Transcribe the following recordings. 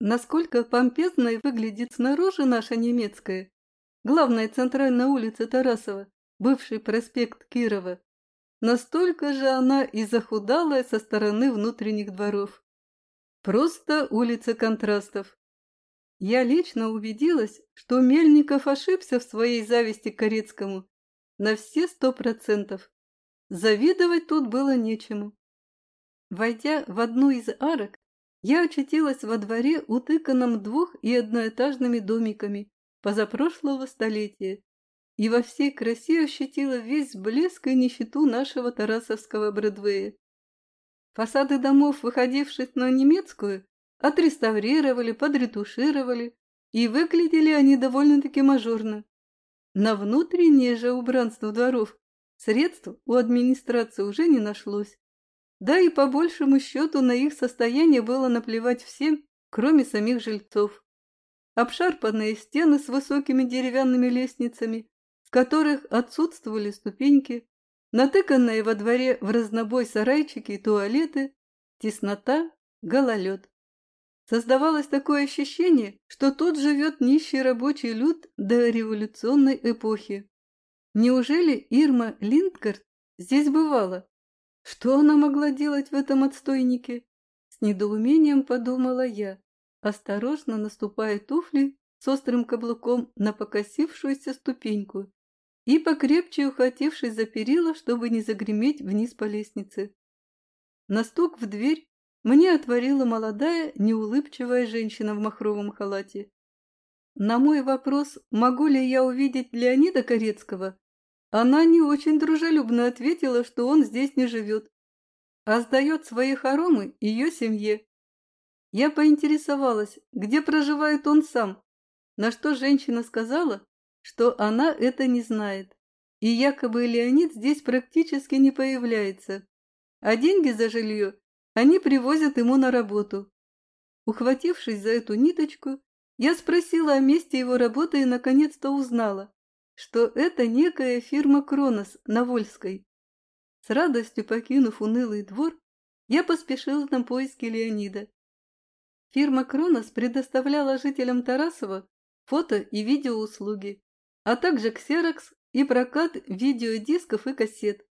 насколько помпезной выглядит снаружи наша немецкая, главная центральная улица Тарасова, бывший проспект Кирова, настолько же она и захудалая со стороны внутренних дворов. Просто улица контрастов. Я лично убедилась, что Мельников ошибся в своей зависти к Корецкому на все сто процентов. Завидовать тут было нечему. Войдя в одну из арок, я очутилась во дворе, утыканном двух- и одноэтажными домиками позапрошлого столетия, и во всей красе ощутила весь блеск и нищету нашего Тарасовского Бродвея. Фасады домов, выходивших на немецкую, отреставрировали, подретушировали, и выглядели они довольно-таки мажорно. На внутреннее же убранство дворов средств у администрации уже не нашлось. Да и по большему счету на их состояние было наплевать всем, кроме самих жильцов. Обшарпанные стены с высокими деревянными лестницами, в которых отсутствовали ступеньки, натыканные во дворе в разнобой сарайчики и туалеты, теснота, гололед. Создавалось такое ощущение, что тут живет нищий рабочий люд до революционной эпохи. Неужели Ирма Линдгард здесь бывала? Что она могла делать в этом отстойнике? С недоумением подумала я, осторожно наступая туфли с острым каблуком на покосившуюся ступеньку и покрепче ухватившись за перила, чтобы не загреметь вниз по лестнице. На стук в дверь мне отворила молодая, неулыбчивая женщина в махровом халате. На мой вопрос, могу ли я увидеть Леонида Корецкого, она не очень дружелюбно ответила, что он здесь не живет, а сдает свои хоромы ее семье. Я поинтересовалась, где проживает он сам, на что женщина сказала, что она это не знает, и якобы Леонид здесь практически не появляется, а деньги за жилье они привозят ему на работу. Ухватившись за эту ниточку, я спросила о месте его работы и наконец-то узнала, что это некая фирма «Кронос» на Вольской. С радостью покинув унылый двор, я поспешила на поиски Леонида. Фирма «Кронос» предоставляла жителям Тарасова фото и видеоуслуги, а также ксерокс и прокат видеодисков и кассет.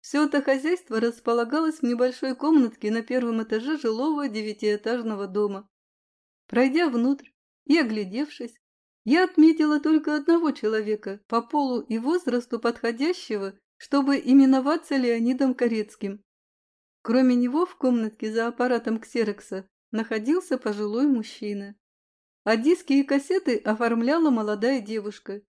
Все это хозяйство располагалось в небольшой комнатке на первом этаже жилого девятиэтажного дома. Пройдя внутрь и оглядевшись, я отметила только одного человека, по полу и возрасту подходящего, чтобы именоваться Леонидом Корецким. Кроме него в комнатке за аппаратом ксерокса находился пожилой мужчина. А диски и кассеты оформляла молодая девушка.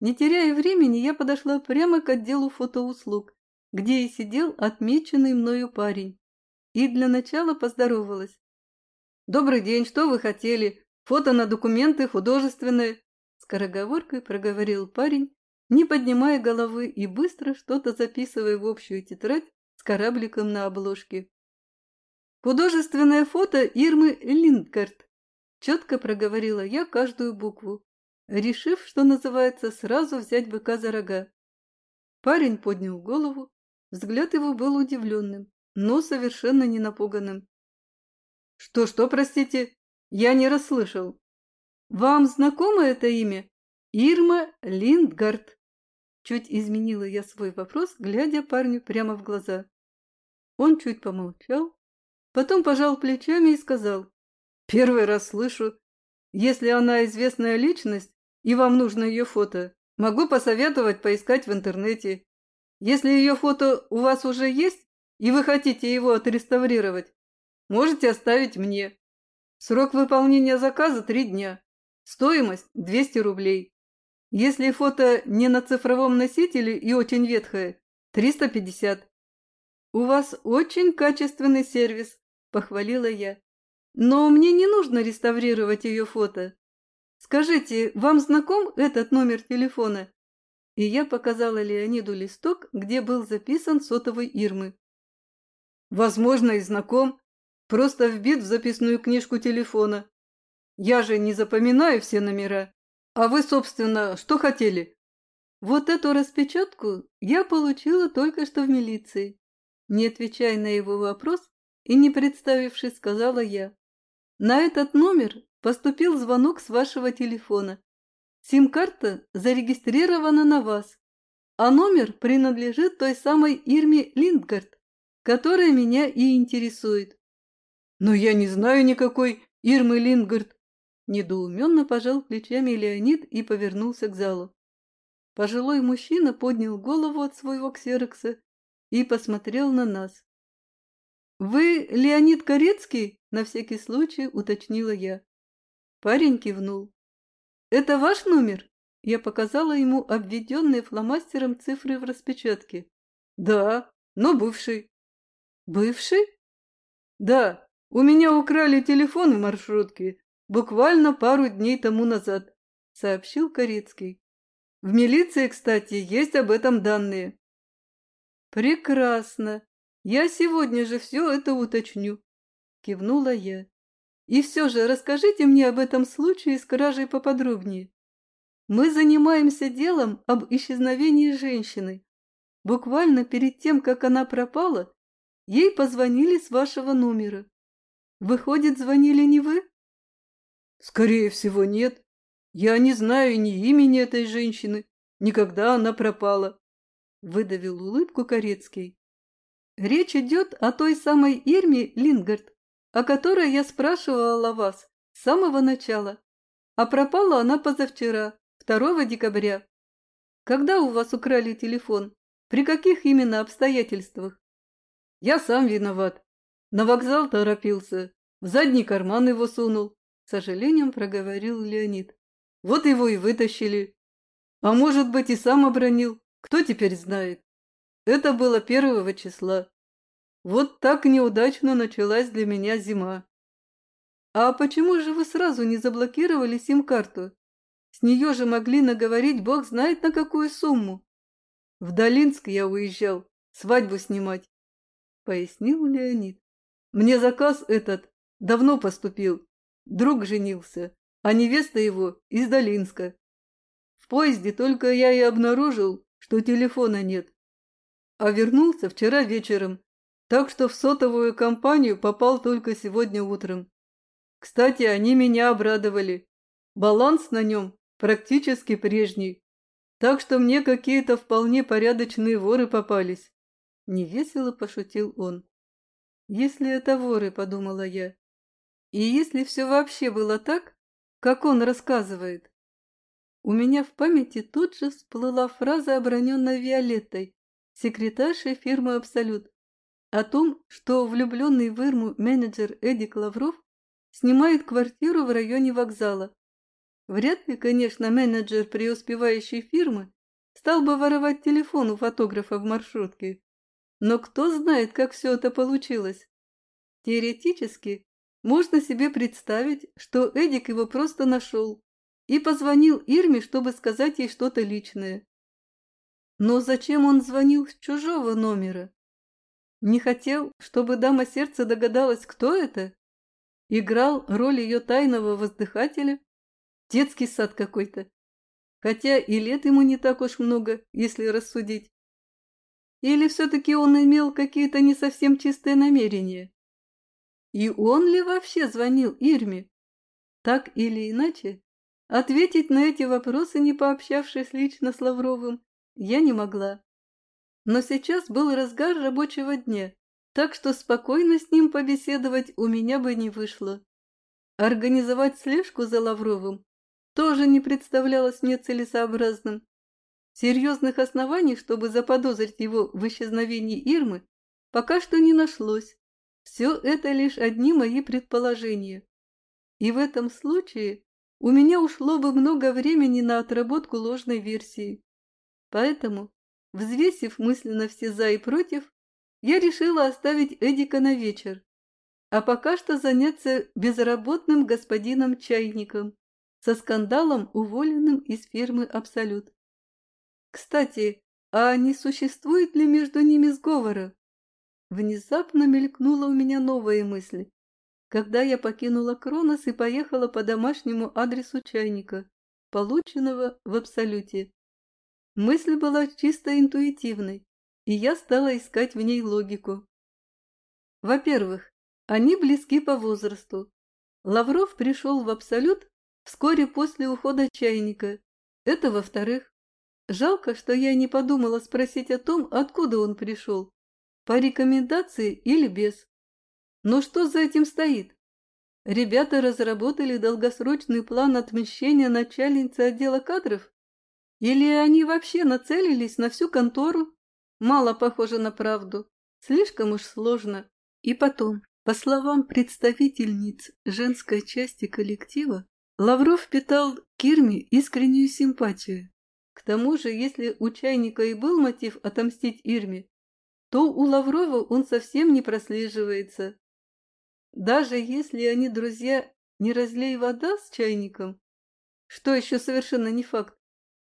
Не теряя времени, я подошла прямо к отделу фотоуслуг где и сидел отмеченный мною парень. И для начала поздоровалась. «Добрый день, что вы хотели? Фото на документы художественные?» Скороговоркой проговорил парень, не поднимая головы и быстро что-то записывая в общую тетрадь с корабликом на обложке. «Художественное фото Ирмы Линдкарт», — четко проговорила я каждую букву, решив, что называется, сразу взять быка за рога. Парень поднял голову, Взгляд его был удивленным, но совершенно не напуганным. «Что-что, простите? Я не расслышал. Вам знакомо это имя? Ирма Линдгард?» Чуть изменила я свой вопрос, глядя парню прямо в глаза. Он чуть помолчал, потом пожал плечами и сказал. «Первый раз слышу. Если она известная личность, и вам нужно ее фото, могу посоветовать поискать в интернете. Если ее фото у вас уже есть, и вы хотите его отреставрировать, можете оставить мне. Срок выполнения заказа – три дня. Стоимость – 200 рублей. Если фото не на цифровом носителе и очень ветхое – 350. У вас очень качественный сервис, похвалила я. Но мне не нужно реставрировать ее фото. Скажите, вам знаком этот номер телефона? и я показала Леониду листок, где был записан сотовый Ирмы. «Возможно, и знаком. Просто вбит в записную книжку телефона. Я же не запоминаю все номера. А вы, собственно, что хотели?» Вот эту распечатку я получила только что в милиции. Не отвечая на его вопрос и не представившись, сказала я. На этот номер поступил звонок с вашего телефона. Сим-карта зарегистрирована на вас, а номер принадлежит той самой Ирме Линдгард, которая меня и интересует. Но я не знаю никакой Ирмы Линдгард. Недоуменно пожал плечами Леонид и повернулся к залу. Пожилой мужчина поднял голову от своего ксерокса и посмотрел на нас. «Вы Леонид Корецкий?» – на всякий случай уточнила я. Парень кивнул. «Это ваш номер?» Я показала ему обведенные фломастером цифры в распечатке. «Да, но бывший». «Бывший?» «Да, у меня украли телефон в маршрутке буквально пару дней тому назад», — сообщил Корецкий. «В милиции, кстати, есть об этом данные». «Прекрасно. Я сегодня же все это уточню», — кивнула я. «И все же расскажите мне об этом случае с кражей поподробнее». Мы занимаемся делом об исчезновении женщины. Буквально перед тем, как она пропала, ей позвонили с вашего номера. Выходит, звонили не вы? Скорее всего, нет. Я не знаю ни имени этой женщины, никогда она пропала. Выдавил улыбку Корецкий. Речь идет о той самой Ирме Лингард, о которой я спрашивала вас с самого начала. А пропала она позавчера, 2 декабря. Когда у вас украли телефон? При каких именно обстоятельствах? Я сам виноват. На вокзал торопился. В задний карман его сунул. С сожалением проговорил Леонид. Вот его и вытащили. А может быть и сам обронил. Кто теперь знает? Это было первого числа. Вот так неудачно началась для меня зима. А почему же вы сразу не заблокировали сим-карту? С нее же могли наговорить бог знает на какую сумму. В Долинск я уезжал, свадьбу снимать, — пояснил Леонид. Мне заказ этот давно поступил. Друг женился, а невеста его из Долинска. В поезде только я и обнаружил, что телефона нет. А вернулся вчера вечером, так что в сотовую компанию попал только сегодня утром. Кстати, они меня обрадовали. Баланс на нем практически прежний. Так что мне какие-то вполне порядочные воры попались. Невесело пошутил он. Если это воры, подумала я. И если все вообще было так, как он рассказывает. У меня в памяти тут же всплыла фраза, оброненная Виолеттой, секретаршей фирмы «Абсолют», о том, что влюбленный в Ирму менеджер Эдик Лавров снимает квартиру в районе вокзала Вряд ли, конечно, менеджер преуспевающей фирмы стал бы воровать телефон у фотографа в маршрутке. Но кто знает, как все это получилось? Теоретически, можно себе представить, что Эдик его просто нашел и позвонил Ирме, чтобы сказать ей что-то личное. Но зачем он звонил с чужого номера? Не хотел, чтобы дама сердца догадалась, кто это? Играл роль ее тайного воздыхателя? Детский сад какой-то. Хотя и лет ему не так уж много, если рассудить. Или все-таки он имел какие-то не совсем чистые намерения? И он ли вообще звонил Ирме? Так или иначе, ответить на эти вопросы, не пообщавшись лично с Лавровым, я не могла. Но сейчас был разгар рабочего дня, так что спокойно с ним побеседовать у меня бы не вышло. Организовать слежку за Лавровым тоже не представлялось мне целесообразным. Серьезных оснований, чтобы заподозрить его в исчезновении Ирмы, пока что не нашлось. Все это лишь одни мои предположения. И в этом случае у меня ушло бы много времени на отработку ложной версии. Поэтому, взвесив мысленно все «за» и «против», я решила оставить Эдика на вечер, а пока что заняться безработным господином Чайником со скандалом, уволенным из фирмы «Абсолют». Кстати, а не существует ли между ними сговора? Внезапно мелькнула у меня новая мысль, когда я покинула Кронос и поехала по домашнему адресу чайника, полученного в Абсолюте. Мысль была чисто интуитивной, и я стала искать в ней логику. Во-первых, они близки по возрасту. Лавров пришел в Абсолют вскоре после ухода чайника. Это во-вторых. Жалко, что я не подумала спросить о том, откуда он пришел. По рекомендации или без. Но что за этим стоит? Ребята разработали долгосрочный план отмещения начальницы отдела кадров? Или они вообще нацелились на всю контору? Мало похоже на правду. Слишком уж сложно. И потом, по словам представительниц женской части коллектива, Лавров питал Кирме искреннюю симпатию. К тому же, если у чайника и был мотив отомстить Ирме, то у Лаврова он совсем не прослеживается. Даже если они друзья не разлей вода с чайником, что еще совершенно не факт,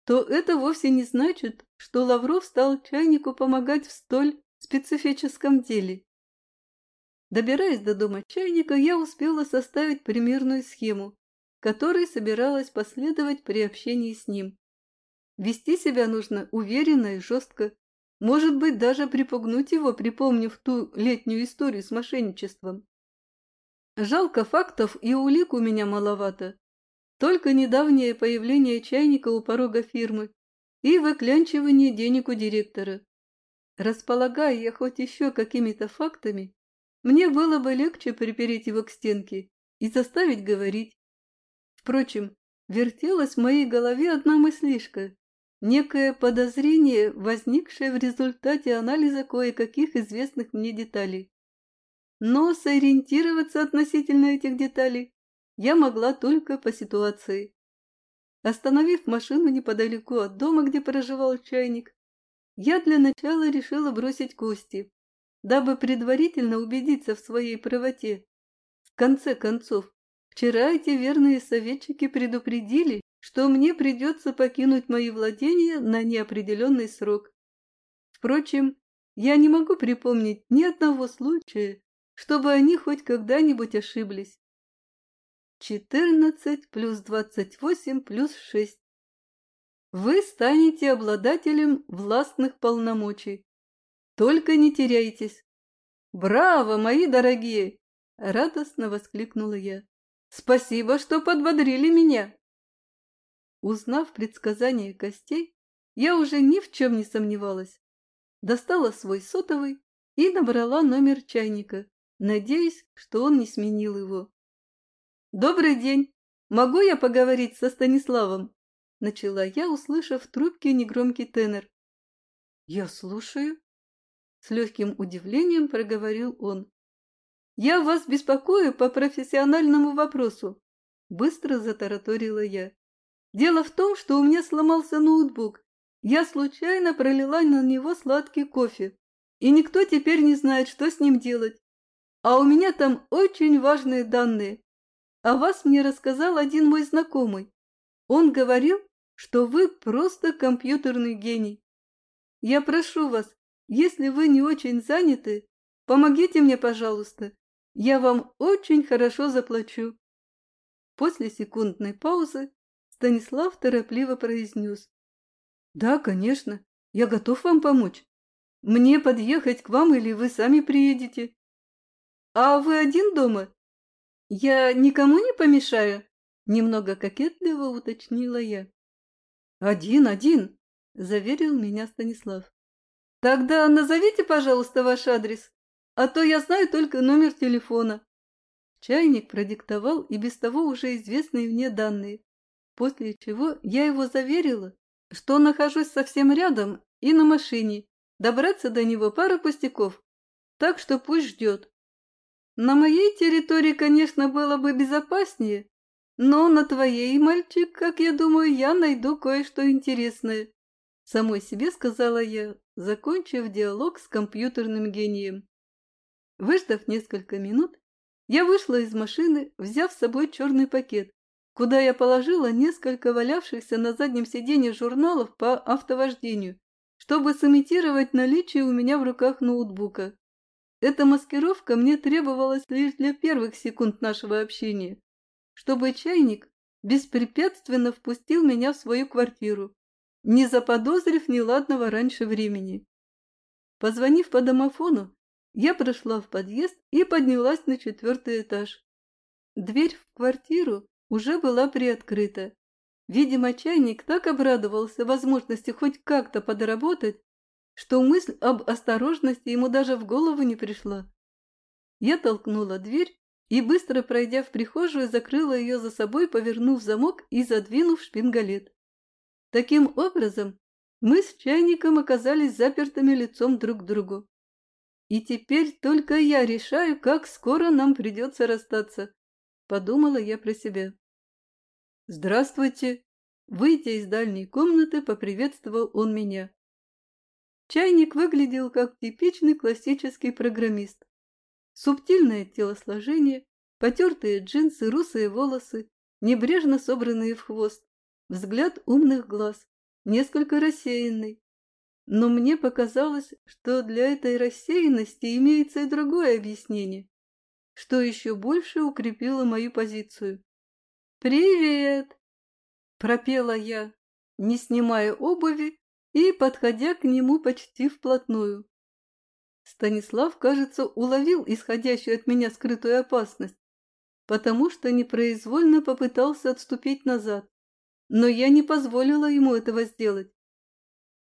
то это вовсе не значит, что Лавров стал чайнику помогать в столь специфическом деле. Добираясь до дома чайника, я успела составить примерную схему, которой собиралась последовать при общении с ним. Вести себя нужно уверенно и жестко, может быть, даже припугнуть его, припомнив ту летнюю историю с мошенничеством. Жалко фактов и улик у меня маловато. Только недавнее появление чайника у порога фирмы и выклянчивание денег у директора. Располагая я хоть еще какими-то фактами, мне было бы легче припереть его к стенке и заставить говорить. Впрочем, вертелась в моей голове одна мыслишка, некое подозрение, возникшее в результате анализа кое-каких известных мне деталей. Но сориентироваться относительно этих деталей я могла только по ситуации. Остановив машину неподалеку от дома, где проживал чайник, я для начала решила бросить кости, дабы предварительно убедиться в своей правоте. В конце концов, вчера эти верные советчики предупредили, что мне придется покинуть мои владения на неопределенный срок. Впрочем, я не могу припомнить ни одного случая, чтобы они хоть когда-нибудь ошиблись. Четырнадцать плюс двадцать восемь плюс шесть. Вы станете обладателем властных полномочий. Только не теряйтесь. Браво, мои дорогие! Радостно воскликнула я. Спасибо, что подбодрили меня. Узнав предсказание костей, я уже ни в чем не сомневалась. Достала свой сотовый и набрала номер чайника, надеясь, что он не сменил его. «Добрый день! Могу я поговорить со Станиславом?» Начала я, услышав в трубке негромкий тенор. «Я слушаю», — с легким удивлением проговорил он. «Я вас беспокою по профессиональному вопросу», — быстро затараторила я. «Дело в том, что у меня сломался ноутбук. Я случайно пролила на него сладкий кофе, и никто теперь не знает, что с ним делать. А у меня там очень важные данные. А вас мне рассказал один мой знакомый. Он говорил, что вы просто компьютерный гений. Я прошу вас, если вы не очень заняты, помогите мне, пожалуйста. Я вам очень хорошо заплачу. После секундной паузы Станислав торопливо произнес. Да, конечно, я готов вам помочь. Мне подъехать к вам или вы сами приедете? А вы один дома? Я никому не помешаю? Немного кокетливо уточнила я. Один, один, заверил меня Станислав. Тогда назовите, пожалуйста, ваш адрес, а то я знаю только номер телефона. Чайник продиктовал и без того уже известные мне данные, после чего я его заверила, что нахожусь совсем рядом и на машине, добраться до него пара пустяков, так что пусть ждет. На моей территории, конечно, было бы безопаснее, но на твоей, мальчик, как я думаю, я найду кое-что интересное. Самой себе сказала я, закончив диалог с компьютерным гением. Выждав несколько минут, я вышла из машины, взяв с собой черный пакет, куда я положила несколько валявшихся на заднем сиденье журналов по автовождению, чтобы сымитировать наличие у меня в руках ноутбука. Эта маскировка мне требовалась лишь для первых секунд нашего общения, чтобы чайник беспрепятственно впустил меня в свою квартиру, не заподозрив неладного раньше времени. Позвонив по домофону, я прошла в подъезд и поднялась на четвертый этаж. Дверь в квартиру уже была приоткрыта. Видимо, чайник так обрадовался возможности хоть как-то подработать, что мысль об осторожности ему даже в голову не пришла. Я толкнула дверь и, быстро пройдя в прихожую, закрыла ее за собой, повернув замок и задвинув шпингалет. Таким образом, мы с чайником оказались запертыми лицом друг к другу. И теперь только я решаю, как скоро нам придется расстаться, подумала я про себя. «Здравствуйте!» Выйдя из дальней комнаты, поприветствовал он меня. Чайник выглядел как типичный классический программист. Субтильное телосложение, потертые джинсы, русые волосы, небрежно собранные в хвост, взгляд умных глаз, несколько рассеянный. Но мне показалось, что для этой рассеянности имеется и другое объяснение, что еще больше укрепило мою позицию. «Привет!» – пропела я, не снимая обуви и подходя к нему почти вплотную. Станислав, кажется, уловил исходящую от меня скрытую опасность, потому что непроизвольно попытался отступить назад но я не позволила ему этого сделать.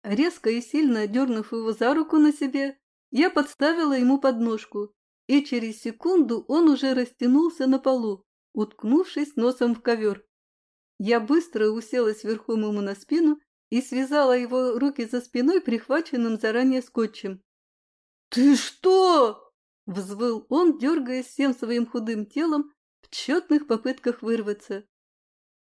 Резко и сильно дернув его за руку на себе, я подставила ему подножку, и через секунду он уже растянулся на полу, уткнувшись носом в ковер. Я быстро уселась верхом ему на спину и связала его руки за спиной, прихваченным заранее скотчем. «Ты что?» – взвыл он, дергаясь всем своим худым телом в тщетных попытках вырваться.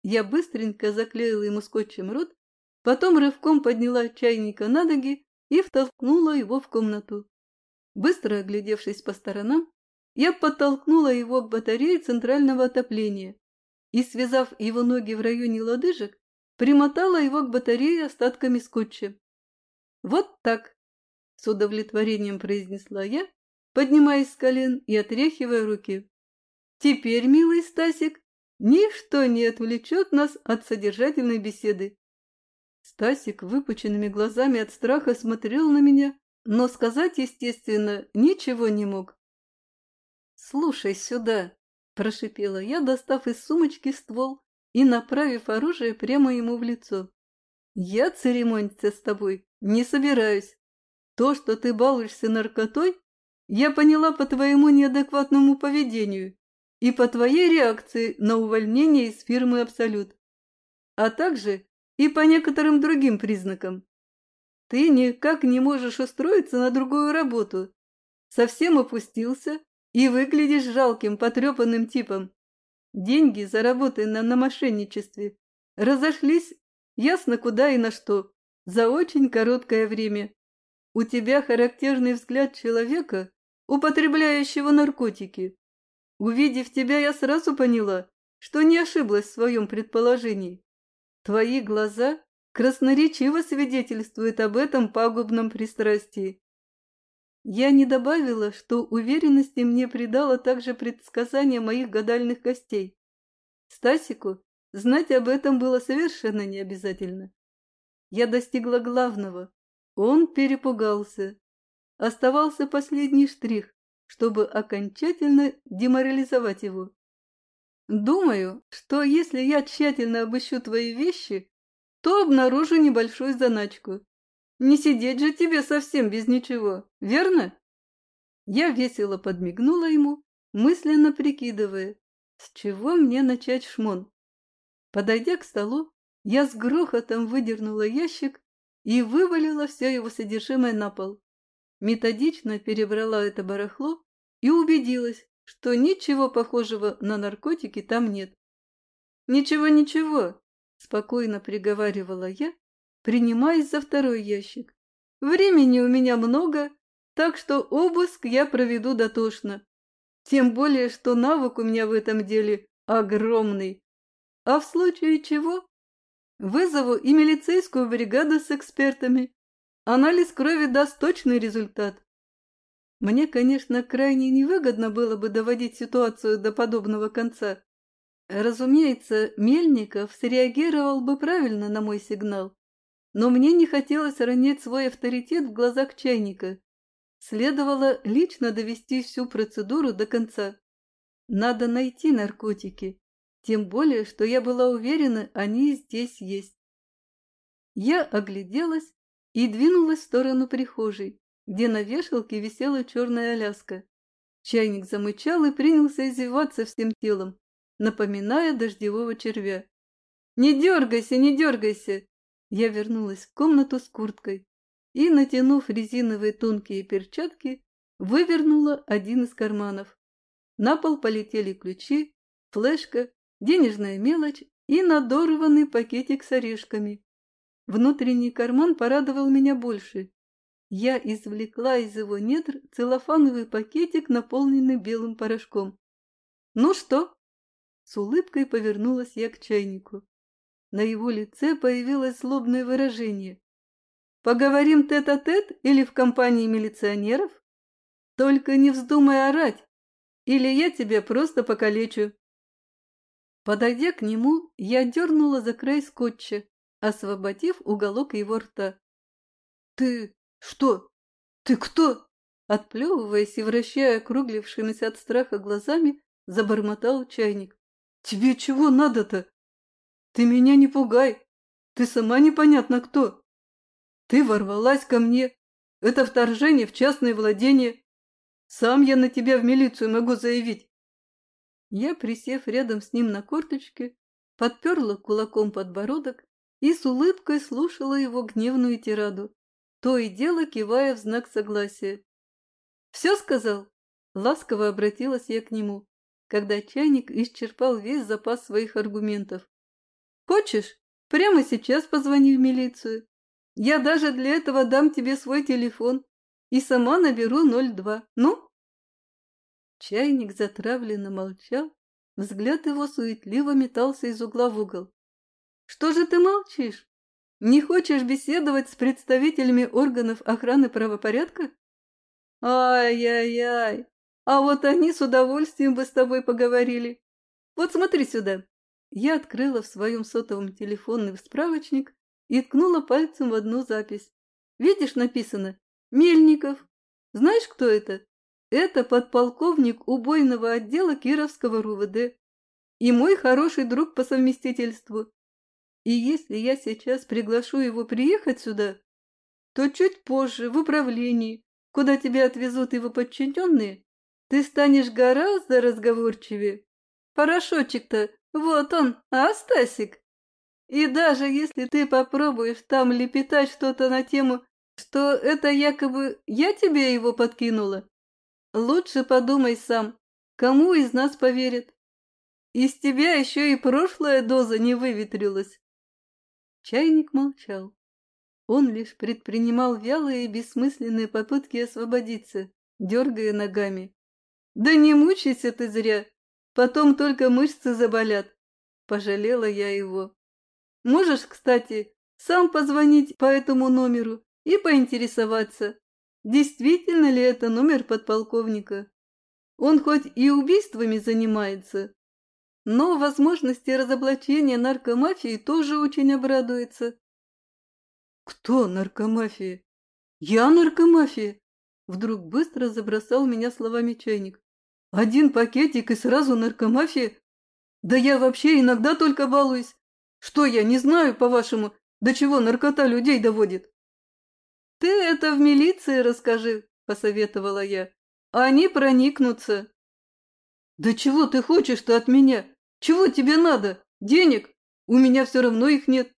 Я быстренько заклеила ему скотчем рот, потом рывком подняла чайника на ноги и втолкнула его в комнату. Быстро оглядевшись по сторонам, я подтолкнула его к батарее центрального отопления и, связав его ноги в районе лодыжек, примотала его к батарее остатками скотча. «Вот так!» – с удовлетворением произнесла я, поднимаясь с колен и отряхивая руки. «Теперь, милый Стасик, Ничто не отвлечет нас от содержательной беседы. Стасик выпученными глазами от страха смотрел на меня, но сказать, естественно, ничего не мог. «Слушай сюда», – прошипела я, достав из сумочки ствол и направив оружие прямо ему в лицо. «Я церемониться с тобой не собираюсь. То, что ты балуешься наркотой, я поняла по твоему неадекватному поведению и по твоей реакции на увольнение из фирмы «Абсолют», а также и по некоторым другим признакам. Ты никак не можешь устроиться на другую работу, совсем опустился и выглядишь жалким, потрепанным типом. Деньги, заработанные на мошенничестве, разошлись ясно куда и на что, за очень короткое время. У тебя характерный взгляд человека, употребляющего наркотики. Увидев тебя, я сразу поняла, что не ошиблась в своем предположении. Твои глаза красноречиво свидетельствуют об этом пагубном пристрастии. Я не добавила, что уверенности мне придало также предсказание моих гадальных костей. Стасику знать об этом было совершенно необязательно. Я достигла главного. Он перепугался. Оставался последний штрих чтобы окончательно деморализовать его. Думаю, что если я тщательно обыщу твои вещи, то обнаружу небольшую заначку. Не сидеть же тебе совсем без ничего, верно? Я весело подмигнула ему, мысленно прикидывая, с чего мне начать шмон. Подойдя к столу, я с грохотом выдернула ящик и вывалила все его содержимое на пол методично перебрала это барахло и убедилась, что ничего похожего на наркотики там нет. «Ничего, ничего», – спокойно приговаривала я, принимаясь за второй ящик. «Времени у меня много, так что обыск я проведу дотошно. Тем более, что навык у меня в этом деле огромный. А в случае чего вызову и милицейскую бригаду с экспертами. Анализ крови даст точный результат. Мне, конечно, крайне невыгодно было бы доводить ситуацию до подобного конца. Разумеется, Мельников среагировал бы правильно на мой сигнал, но мне не хотелось ронять свой авторитет в глазах чайника. Следовало лично довести всю процедуру до конца. Надо найти наркотики, тем более, что я была уверена, они здесь есть. Я огляделась и двинулась в сторону прихожей, где на вешалке висела черная Аляска. Чайник замычал и принялся извиваться всем телом, напоминая дождевого червя. «Не дергайся, не дергайся!» Я вернулась в комнату с курткой и, натянув резиновые тонкие перчатки, вывернула один из карманов. На пол полетели ключи, флешка, денежная мелочь и надорванный пакетик с орешками. Внутренний карман порадовал меня больше. Я извлекла из его недр целлофановый пакетик, наполненный белым порошком. «Ну что?» С улыбкой повернулась я к чайнику. На его лице появилось злобное выражение. «Поговорим тет-а-тет -тет или в компании милиционеров? Только не вздумай орать, или я тебя просто покалечу». Подойдя к нему, я дернула за край скотча, освободив уголок его рта. «Ты что? Ты кто?» Отплевываясь и вращая округлившимися от страха глазами, забормотал чайник. «Тебе чего надо-то? Ты меня не пугай. Ты сама непонятно кто. Ты ворвалась ко мне. Это вторжение в частное владение. Сам я на тебя в милицию могу заявить». Я, присев рядом с ним на корточке, подперла кулаком подбородок и с улыбкой слушала его гневную тираду, то и дело кивая в знак согласия. «Все сказал?» — ласково обратилась я к нему, когда чайник исчерпал весь запас своих аргументов. «Хочешь, прямо сейчас позвони в милицию. Я даже для этого дам тебе свой телефон и сама наберу 02. Ну?» Чайник затравленно молчал, взгляд его суетливо метался из угла в угол. Что же ты молчишь? Не хочешь беседовать с представителями органов охраны правопорядка? Ай-яй-яй, а вот они с удовольствием бы с тобой поговорили. Вот смотри сюда. Я открыла в своем сотовом телефонный справочник и ткнула пальцем в одну запись. Видишь, написано «Мельников». Знаешь, кто это? Это подполковник убойного отдела Кировского РУВД и мой хороший друг по совместительству. И если я сейчас приглашу его приехать сюда, то чуть позже в управлении, куда тебя отвезут его подчиненные, ты станешь гораздо разговорчивее. Порошочек-то, вот он, а, Стасик? И даже если ты попробуешь там лепетать что-то на тему, что это якобы я тебе его подкинула, лучше подумай сам, кому из нас поверит. Из тебя еще и прошлая доза не выветрилась. Чайник молчал. Он лишь предпринимал вялые и бессмысленные попытки освободиться, дергая ногами. «Да не мучайся ты зря, потом только мышцы заболят», — пожалела я его. «Можешь, кстати, сам позвонить по этому номеру и поинтересоваться, действительно ли это номер подполковника. Он хоть и убийствами занимается, но возможности разоблачения наркомафии тоже очень обрадуется. Кто наркомафия? Я наркомафия? Вдруг быстро забросал меня словами чайник. Один пакетик и сразу наркомафия? Да я вообще иногда только балуюсь. Что я не знаю, по-вашему, до чего наркота людей доводит? Ты это в милиции расскажи, посоветовала я. Они проникнутся. Да чего ты хочешь-то от меня? Чего тебе надо? Денег? У меня все равно их нет.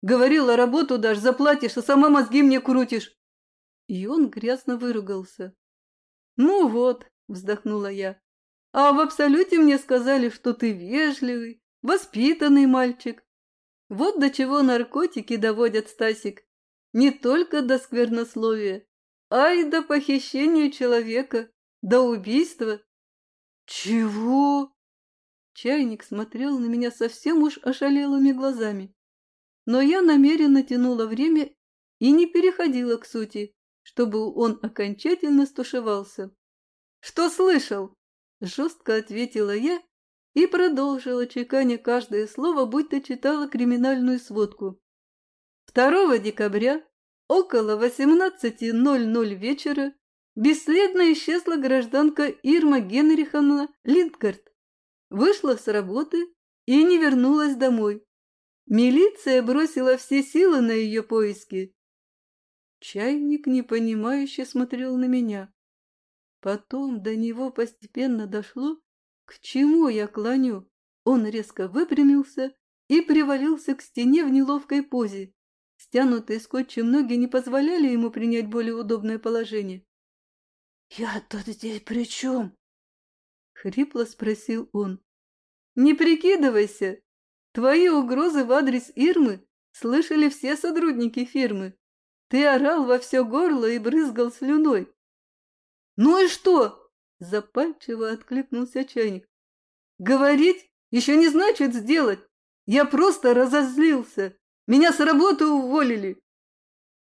Говорила, работу дашь, заплатишь, а сама мозги мне крутишь. И он грязно выругался. Ну вот, вздохнула я. А в абсолюте мне сказали, что ты вежливый, воспитанный мальчик. Вот до чего наркотики доводят, Стасик. Не только до сквернословия, а и до похищения человека, до убийства. Чего? Чайник смотрел на меня совсем уж ошалелыми глазами. Но я намеренно тянула время и не переходила к сути, чтобы он окончательно стушевался. «Что слышал?» – жестко ответила я и продолжила, чеканя каждое слово, будто читала криминальную сводку. 2 декабря около 18.00 вечера бесследно исчезла гражданка Ирма Генриховна Линдгард. Вышла с работы и не вернулась домой. Милиция бросила все силы на ее поиски. Чайник непонимающе смотрел на меня. Потом до него постепенно дошло, к чему я клоню. Он резко выпрямился и привалился к стене в неловкой позе. Стянутые скотчем ноги не позволяли ему принять более удобное положение. «Я тут здесь при чем?» — хрипло спросил он. «Не прикидывайся! Твои угрозы в адрес Ирмы слышали все сотрудники фирмы. Ты орал во все горло и брызгал слюной. «Ну и что?» – запальчиво откликнулся чайник. «Говорить еще не значит сделать. Я просто разозлился. Меня с работы уволили».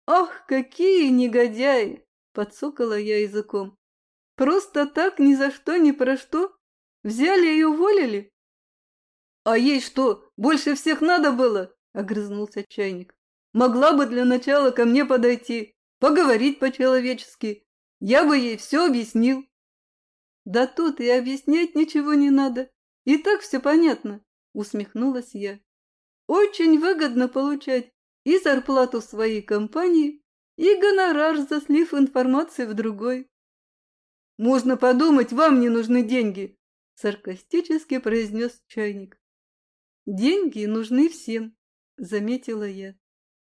«Ах, какие негодяи!» – подсокала я языком. «Просто так, ни за что, ни про что? Взяли и уволили?» «А ей что, больше всех надо было?» – огрызнулся чайник. «Могла бы для начала ко мне подойти, поговорить по-человечески. Я бы ей все объяснил». «Да тут и объяснять ничего не надо. И так все понятно», – усмехнулась я. «Очень выгодно получать и зарплату в своей компании, и гонорар за слив информации в другой». «Можно подумать, вам не нужны деньги», – саркастически произнес чайник. Деньги нужны всем, заметила я.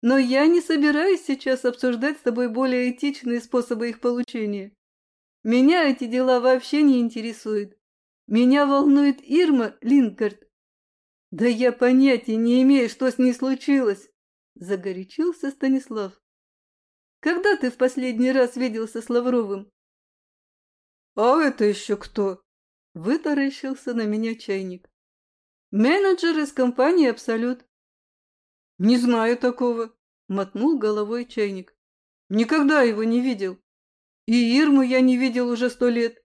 Но я не собираюсь сейчас обсуждать с тобой более этичные способы их получения. Меня эти дела вообще не интересуют. Меня волнует Ирма Линкард. Да я понятия не имею, что с ней случилось, загорячился Станислав. Когда ты в последний раз виделся с Лавровым? А это еще кто? Вытаращился на меня чайник. Менеджер из компании «Абсолют». «Не знаю такого», — мотнул головой чайник. «Никогда его не видел. И Ирму я не видел уже сто лет.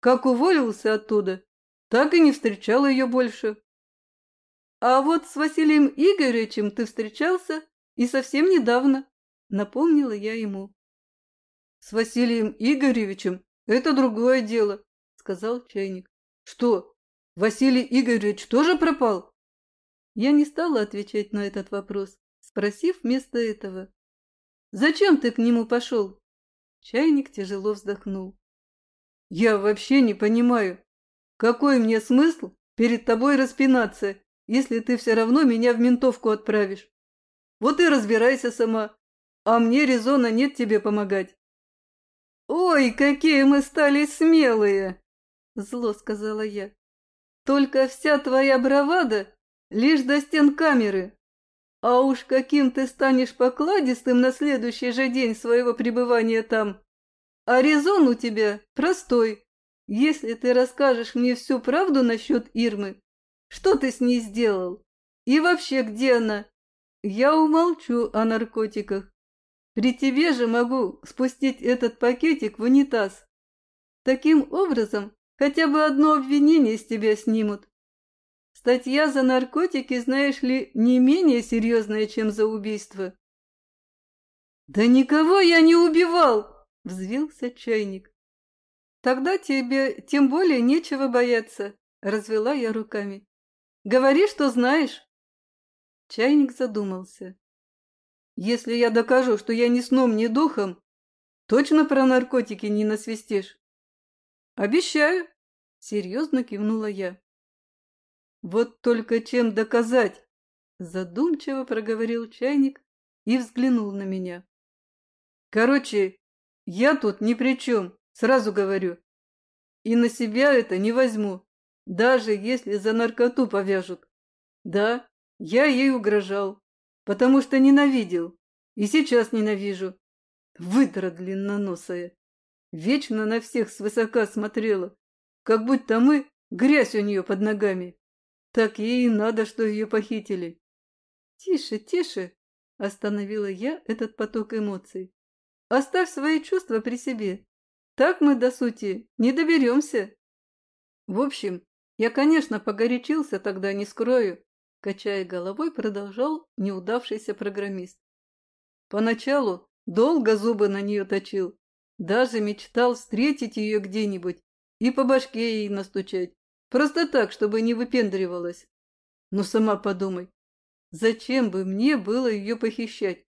Как уволился оттуда, так и не встречал ее больше». «А вот с Василием Игоревичем ты встречался и совсем недавно», — напомнила я ему. «С Василием Игоревичем это другое дело», — сказал чайник. «Что, Василий Игоревич тоже пропал? Я не стала отвечать на этот вопрос, спросив вместо этого. «Зачем ты к нему пошел?» Чайник тяжело вздохнул. «Я вообще не понимаю, какой мне смысл перед тобой распинаться, если ты все равно меня в ментовку отправишь? Вот и разбирайся сама, а мне резона нет тебе помогать». «Ой, какие мы стали смелые!» — зло сказала я. Только вся твоя бравада лишь до стен камеры. А уж каким ты станешь покладистым на следующий же день своего пребывания там. А резон у тебя простой. Если ты расскажешь мне всю правду насчет Ирмы, что ты с ней сделал? И вообще, где она? Я умолчу о наркотиках. При тебе же могу спустить этот пакетик в унитаз. Таким образом, Хотя бы одно обвинение с тебя снимут. Статья за наркотики, знаешь ли, не менее серьезная, чем за убийство. Да никого я не убивал, взвился чайник. Тогда тебе тем более нечего бояться, развела я руками. Говори, что знаешь. Чайник задумался. Если я докажу, что я ни сном, ни духом, точно про наркотики не насвистишь? «Обещаю», — серьезно кивнула я. «Вот только чем доказать?» — задумчиво проговорил чайник и взглянул на меня. «Короче, я тут ни при чем, сразу говорю. И на себя это не возьму, даже если за наркоту повяжут. Да, я ей угрожал, потому что ненавидел, и сейчас ненавижу. Выдра длинноносая. Вечно на всех свысока смотрела, как будто мы грязь у нее под ногами. Так ей и надо, что ее похитили. Тише, тише, остановила я этот поток эмоций. Оставь свои чувства при себе. Так мы до сути не доберемся. В общем, я, конечно, погорячился тогда, не скрою, качая головой, продолжал неудавшийся программист. Поначалу долго зубы на нее точил, Даже мечтал встретить ее где-нибудь и по башке ей настучать. Просто так, чтобы не выпендривалась. Но сама подумай, зачем бы мне было ее похищать?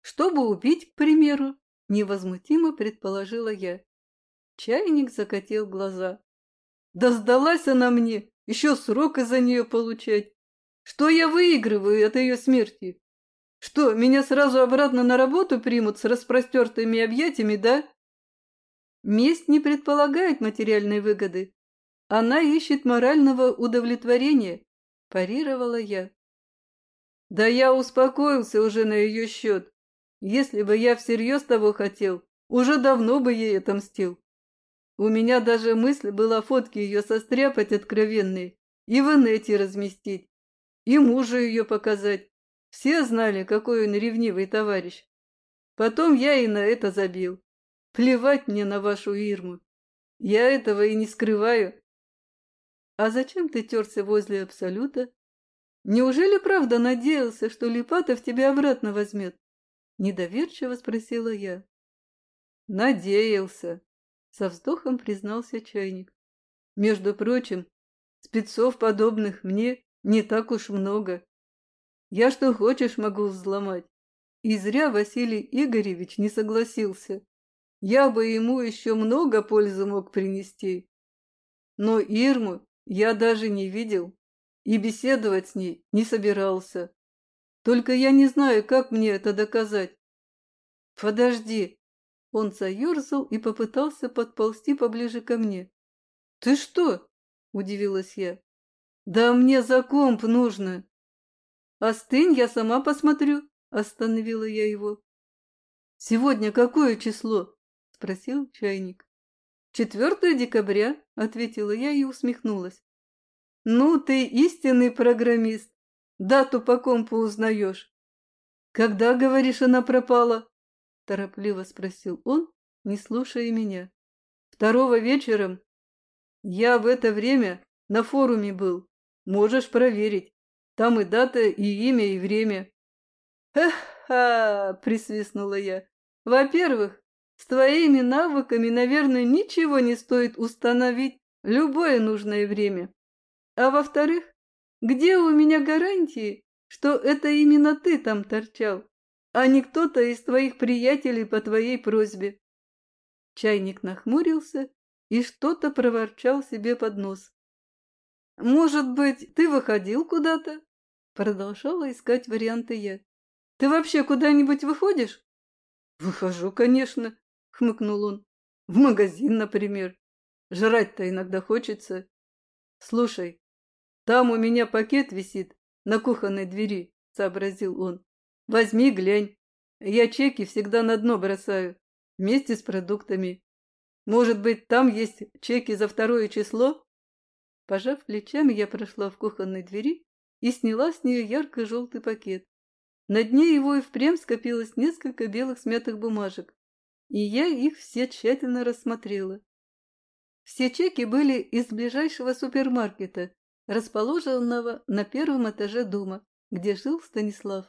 Чтобы убить, к примеру, невозмутимо предположила я. Чайник закатил глаза. Да сдалась она мне, еще срок из-за нее получать. Что я выигрываю от ее смерти? Что, меня сразу обратно на работу примут с распростертыми объятиями, да? Месть не предполагает материальной выгоды. Она ищет морального удовлетворения, парировала я. Да я успокоился уже на ее счет. Если бы я всерьез того хотел, уже давно бы ей отомстил. У меня даже мысль была фотки ее состряпать откровенные и в инете разместить, и мужу ее показать. Все знали, какой он ревнивый товарищ. Потом я и на это забил. Плевать мне на вашу Ирму. Я этого и не скрываю. А зачем ты терся возле Абсолюта? Неужели правда надеялся, что Липатов тебя обратно возьмет? Недоверчиво спросила я. Надеялся, со вздохом признался чайник. Между прочим, спецов подобных мне не так уж много. Я что хочешь могу взломать. И зря Василий Игоревич не согласился. Я бы ему еще много пользы мог принести. Но Ирму я даже не видел и беседовать с ней не собирался. Только я не знаю, как мне это доказать. Подожди. Он заерзал и попытался подползти поближе ко мне. Ты что? Удивилась я. Да мне за комп нужно. Остынь, я сама посмотрю, остановила я его. Сегодня какое число? Спросил чайник. Четвертое декабря, ответила я и усмехнулась. Ну, ты истинный программист. Дату по компу узнаешь. Когда, говоришь, она пропала? Торопливо спросил он, не слушая меня. Второго вечером. Я в это время на форуме был. Можешь проверить. Там и дата, и имя, и время. «Ха-ха!» – присвистнула я. «Во-первых, с твоими навыками, наверное, ничего не стоит установить любое нужное время. А во-вторых, где у меня гарантии, что это именно ты там торчал, а не кто-то из твоих приятелей по твоей просьбе?» Чайник нахмурился и что-то проворчал себе под нос. «Может быть, ты выходил куда-то?» Продолжала искать варианты я. «Ты вообще куда-нибудь выходишь?» «Выхожу, конечно», — хмыкнул он. «В магазин, например. Жрать-то иногда хочется. Слушай, там у меня пакет висит на кухонной двери», — сообразил он. «Возьми, глянь. Я чеки всегда на дно бросаю, вместе с продуктами. Может быть, там есть чеки за второе число?» Пожав плечами, я прошла в кухонной двери и сняла с нее ярко-желтый пакет. На дне его и впрямь скопилось несколько белых смятых бумажек, и я их все тщательно рассмотрела. Все чеки были из ближайшего супермаркета, расположенного на первом этаже дома, где жил Станислав.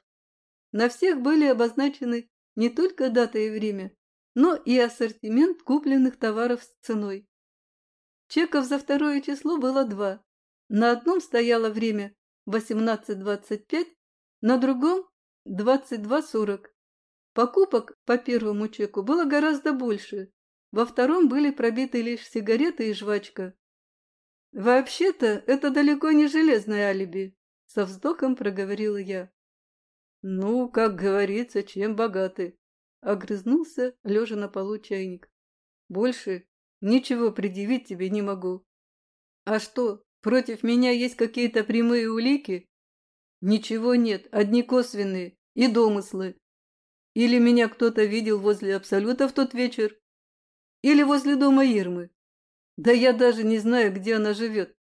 На всех были обозначены не только дата и время, но и ассортимент купленных товаров с ценой. Чеков за второе число было два. На одном стояло время 18.25, на другом 22.40. Покупок по первому чеку было гораздо больше. Во втором были пробиты лишь сигареты и жвачка. «Вообще-то это далеко не железное алиби», — со вздохом проговорила я. «Ну, как говорится, чем богаты», — огрызнулся, лежа на полу чайник. «Больше Ничего предъявить тебе не могу. А что, против меня есть какие-то прямые улики? Ничего нет, одни косвенные и домыслы. Или меня кто-то видел возле Абсолюта в тот вечер, или возле дома Ирмы. Да я даже не знаю, где она живет.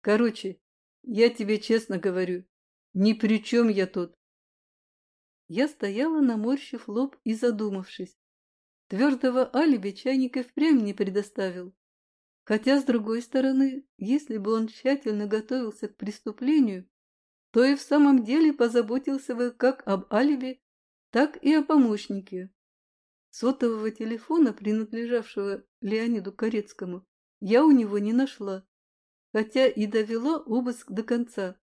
Короче, я тебе честно говорю, ни при чем я тут. Я стояла, наморщив лоб и задумавшись. Твердого алиби чайник и впрямь не предоставил. Хотя, с другой стороны, если бы он тщательно готовился к преступлению, то и в самом деле позаботился бы как об алиби, так и о помощнике. Сотового телефона, принадлежавшего Леониду Корецкому, я у него не нашла, хотя и довела обыск до конца.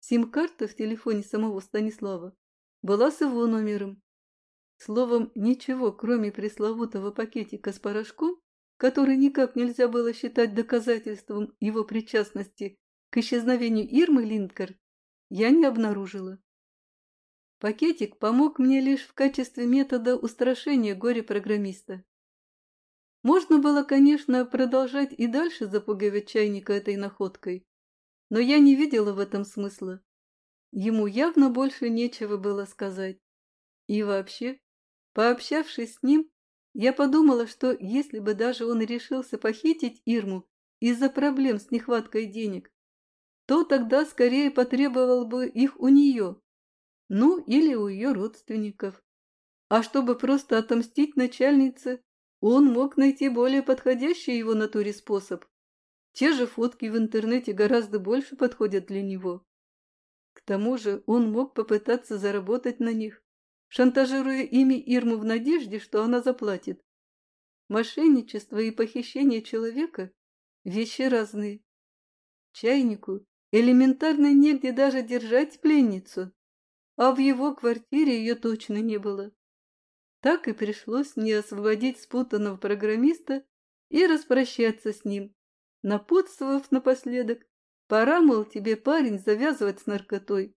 Сим-карта в телефоне самого Станислава была с его номером. Словом, ничего, кроме пресловутого пакетика с порошком, который никак нельзя было считать доказательством его причастности к исчезновению Ирмы Линдкер, я не обнаружила. Пакетик помог мне лишь в качестве метода устрашения горе-программиста. Можно было, конечно, продолжать и дальше запугивать чайника этой находкой, но я не видела в этом смысла. Ему явно больше нечего было сказать. И вообще, пообщавшись с ним, я подумала, что если бы даже он решился похитить Ирму из-за проблем с нехваткой денег, то тогда скорее потребовал бы их у нее, ну или у ее родственников. А чтобы просто отомстить начальнице, он мог найти более подходящий его натуре способ. Те же фотки в интернете гораздо больше подходят для него. К тому же он мог попытаться заработать на них, шантажируя ими Ирму в надежде, что она заплатит. Мошенничество и похищение человека – вещи разные. Чайнику элементарно негде даже держать пленницу а в его квартире ее точно не было. Так и пришлось мне освободить спутанного программиста и распрощаться с ним, напутствовав напоследок, пора, мол, тебе, парень, завязывать с наркотой.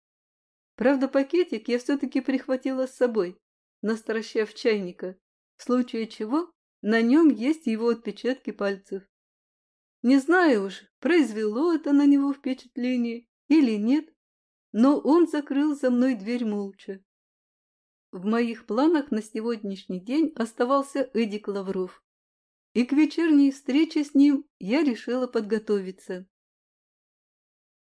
Правда, пакетик я все-таки прихватила с собой, настращав чайника, в случае чего на нем есть его отпечатки пальцев. Не знаю уж, произвело это на него впечатление или нет, но он закрыл за мной дверь молча. В моих планах на сегодняшний день оставался Эдик Лавров, и к вечерней встрече с ним я решила подготовиться.